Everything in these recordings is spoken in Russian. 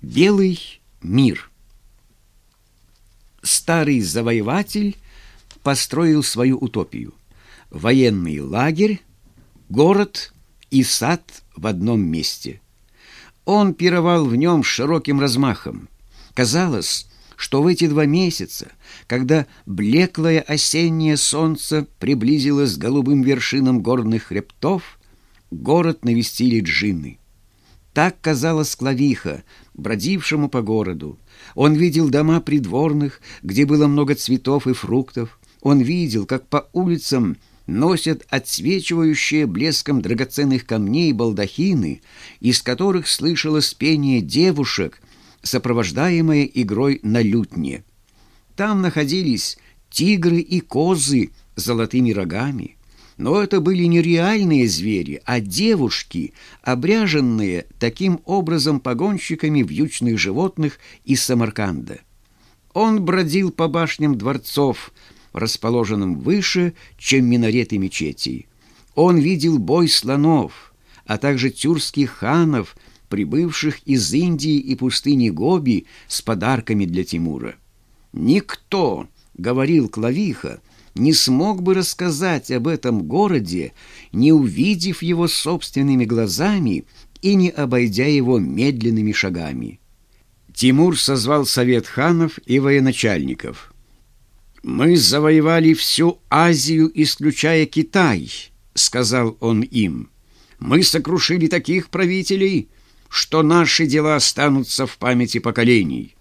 Белый мир. Старый завоеватель построил свою утопию. Военный лагерь, город и сад в одном месте. Он пировал в нем широким размахом. Казалось, что в эти два месяца, когда блеклое осеннее солнце приблизилось к голубым вершинам горных хребтов, город навестили джинны. Так казалось Клавиха, бродившему по городу. Он видел дома придворных, где было много цветов и фруктов. Он видел, как по улицам носят отсвечивающие блеском драгоценных камней балдахины, из которых слышалось пение девушек, сопровождаемое игрой на лютне. Там находились тигры и козы с золотыми рогами. Но это были не реальные звери, а девушки, обряженные таким образом погонщиками вьючных животных из Самарканда. Он бродил по башням дворцов, расположенным выше, чем минареты мечетей. Он видел бой слонов, а также тюркских ханов, прибывших из Индии и пустыни Гоби с подарками для Тимура. «Никто», — говорил Клавиха, не смог бы рассказать об этом городе, не увидев его собственными глазами и не обойдя его медленными шагами. Тимур созвал совет ханов и военачальников. «Мы завоевали всю Азию, исключая Китай», — сказал он им. «Мы сокрушили таких правителей, что наши дела останутся в памяти поколений.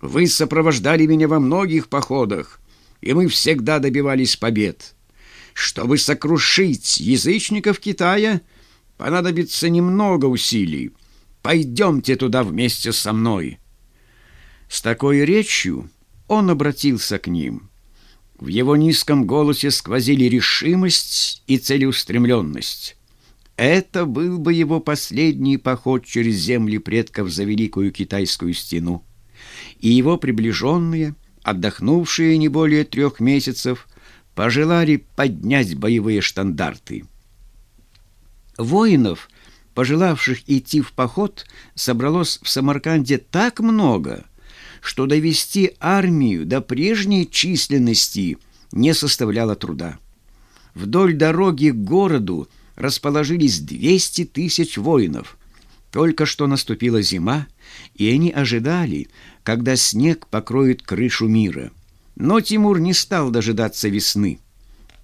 Вы сопровождали меня во многих походах, и мы всегда добивались побед. Чтобы сокрушить язычников Китая, понадобится немного усилий. Пойдемте туда вместе со мной». С такой речью он обратился к ним. В его низком голосе сквозили решимость и целеустремленность. Это был бы его последний поход через земли предков за Великую Китайскую стену. И его приближенные – отдохнувшие не более трех месяцев, пожелали поднять боевые штандарты. Воинов, пожелавших идти в поход, собралось в Самарканде так много, что довести армию до прежней численности не составляло труда. Вдоль дороги к городу расположились 200 тысяч воинов. Только что наступила зима, и они ожидали, когда снег покроет крышу мира. Но Тимур не стал дожидаться весны.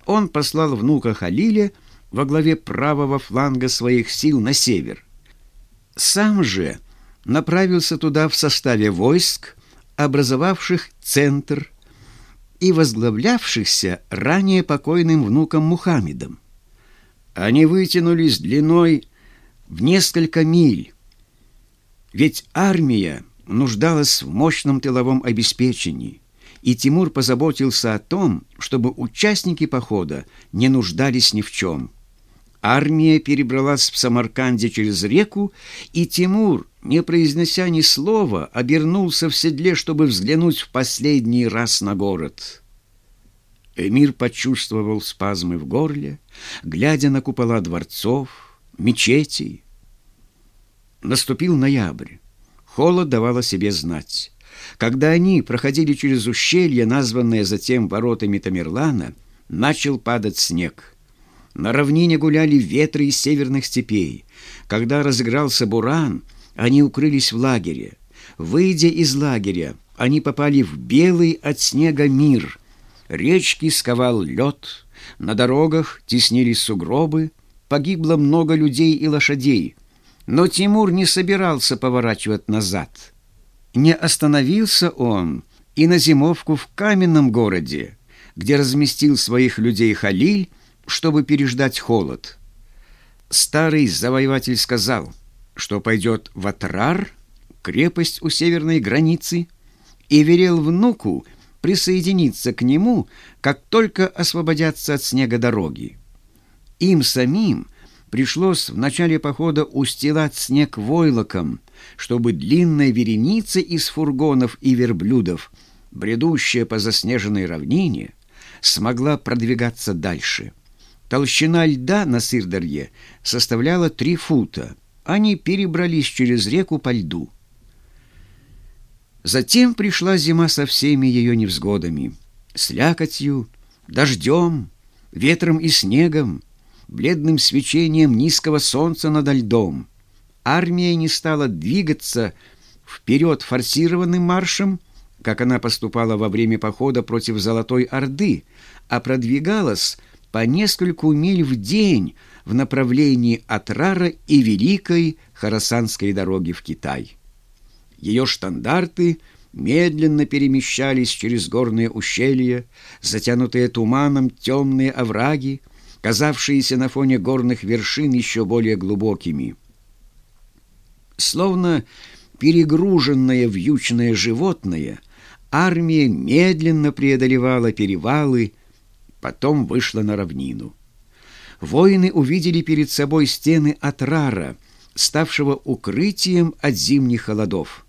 Он послал внука Халиля во главе правого фланга своих сил на север. Сам же направился туда в составе войск, образовавших центр и возглавлявшихся ранее покойным внуком Мухаммедом. Они вытянулись длиной в несколько миль, ведь армия нуждалась в мощном тыловом обеспечении, и Тимур позаботился о том, чтобы участники похода не нуждались ни в чем. Армия перебралась в Самарканде через реку, и Тимур, не произнеся ни слова, обернулся в седле, чтобы взглянуть в последний раз на город. Эмир почувствовал спазмы в горле, глядя на купола дворцов, мечетей. Наступил ноябрь. Холод давал о себе знать. Когда они проходили через ущелье, названное затем воротами Тамерлана, начал падать снег. На равнине гуляли ветры из северных степей. Когда разыгрался буран, они укрылись в лагере. Выйдя из лагеря, они попали в белый от снега мир. Речки сковал лед, на дорогах теснились сугробы, погибло много людей и лошадей — но Тимур не собирался поворачивать назад. Не остановился он и на зимовку в каменном городе, где разместил своих людей Халиль, чтобы переждать холод. Старый завоеватель сказал, что пойдет в Атрар, крепость у северной границы, и велел внуку присоединиться к нему, как только освободятся от снега дороги. Им самим – пришлось в начале похода устилать снег войлоком, чтобы длинная вереница из фургонов и верблюдов, бредущая по заснеженной равнине, смогла продвигаться дальше. Толщина льда на Сырдарье составляла три фута. Они перебрались через реку по льду. Затем пришла зима со всеми ее невзгодами, слякотью, дождем, ветром и снегом, бледным свечением низкого солнца над льдом. Армия не стала двигаться вперед форсированным маршем, как она поступала во время похода против Золотой Орды, а продвигалась по нескольку миль в день в направлении Атрара и Великой Харасанской дороги в Китай. Ее штандарты медленно перемещались через горные ущелья, затянутые туманом темные овраги, казавшиеся на фоне горных вершин еще более глубокими. Словно перегруженное вьючное животное, армия медленно преодолевала перевалы, потом вышла на равнину. Воины увидели перед собой стены Атрара, ставшего укрытием от зимних холодов.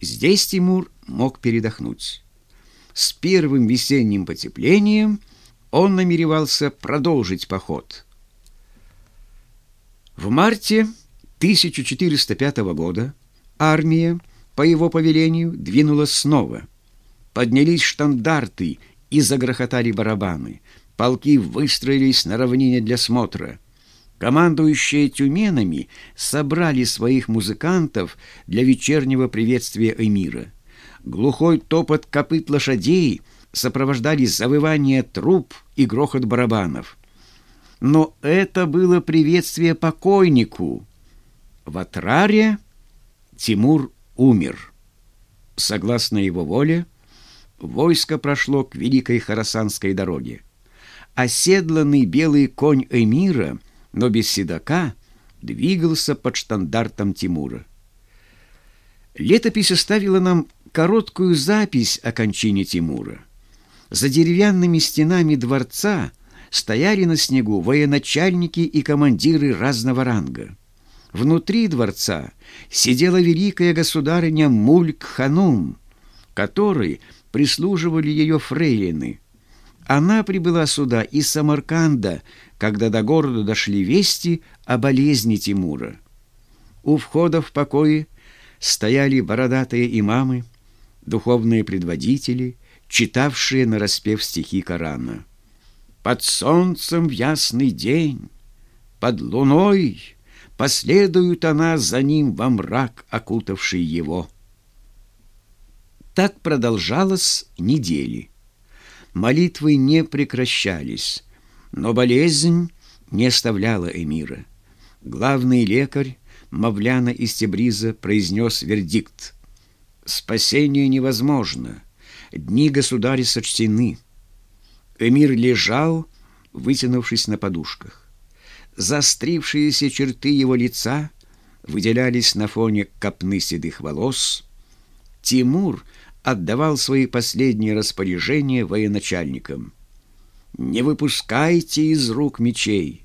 Здесь Тимур мог передохнуть. С первым весенним потеплением он намеревался продолжить поход. В марте 1405 года армия по его повелению двинулась снова. Поднялись штандарты и загрохотали барабаны. Полки выстроились на равнине для смотра. Командующие тюменами собрали своих музыкантов для вечернего приветствия эмира. Глухой топот копыт лошадей сопровождали завывание труб и грохот барабанов. Но это было приветствие покойнику. В Атраре Тимур умер. Согласно его воле, войско прошло к Великой Харасанской дороге. Оседланный белый конь эмира — но без седока двигался под штандартом Тимура. Летопись оставила нам короткую запись о кончине Тимура. За деревянными стенами дворца стояли на снегу военачальники и командиры разного ранга. Внутри дворца сидела великая государыня Мульк-Ханум, которой прислуживали ее фрейлины. Она прибыла сюда из Самарканда когда до города дошли вести о болезни Тимура. У входа в покои стояли бородатые имамы, духовные предводители, читавшие нараспев стихи Корана. «Под солнцем в ясный день, под луной последует она за ним во мрак, окутавший его». Так продолжалось недели. Молитвы не прекращались, но болезнь не оставляла эмира. Главный лекарь Мавляна из Тебриза произнес вердикт. «Спасение невозможно. Дни государя сочтены». Эмир лежал, вытянувшись на подушках. Застрившиеся черты его лица выделялись на фоне копны седых волос. Тимур отдавал свои последние распоряжения военачальникам – не выпускайте из рук мечей,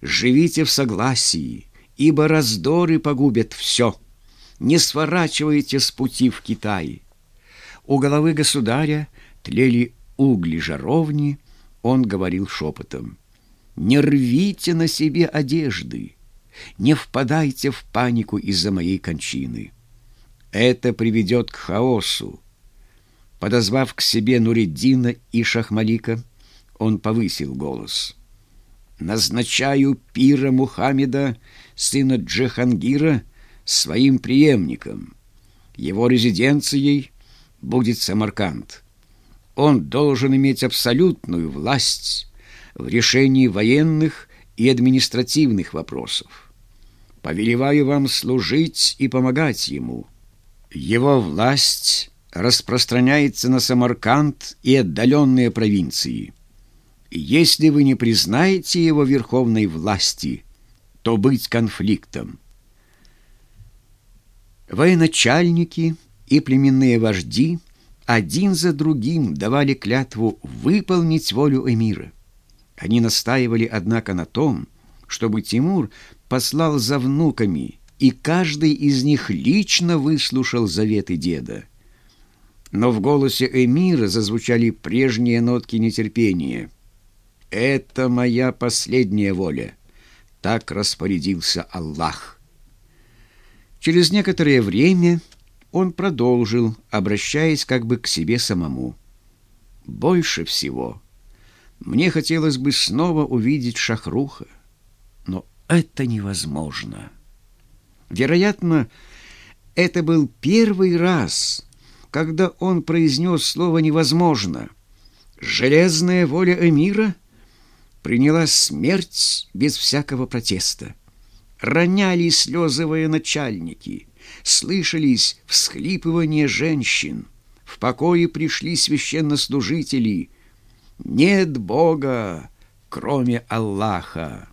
живите в согласии, ибо раздоры погубят все. Не сворачивайте с пути в Китай. У головы государя тлели угли жаровни, он говорил шепотом. «Не рвите на себе одежды, не впадайте в панику из-за моей кончины. Это приведет к хаосу». Подозвав к себе Нуриддина и Шахмалика, он повысил голос. «Назначаю пира Мухаммеда, сына Джихангира, своим преемником. Его резиденцией будет Самарканд. Он должен иметь абсолютную власть в решении военных и административных вопросов. Повелеваю вам служить и помогать ему. Его власть распространяется на Самарканд и отдаленные провинции». Если вы не признаете его верховной власти, то быть конфликтом. Военачальники и племенные вожди один за другим давали клятву выполнить волю эмира. Они настаивали, однако, на том, чтобы Тимур послал за внуками, и каждый из них лично выслушал заветы деда. Но в голосе эмира зазвучали прежние нотки нетерпения – это моя последняя воля. Так распорядился Аллах. Через некоторое время он продолжил, обращаясь как бы к себе самому. «Больше всего мне хотелось бы снова увидеть Шахруха, но это невозможно. Вероятно, это был первый раз, когда он произнес слово «невозможно». Железная воля Эмира приняла смерть без всякого протеста. Роняли слезы начальники, слышались всхлипывания женщин. В покое пришли священнослужители. Нет Бога, кроме Аллаха.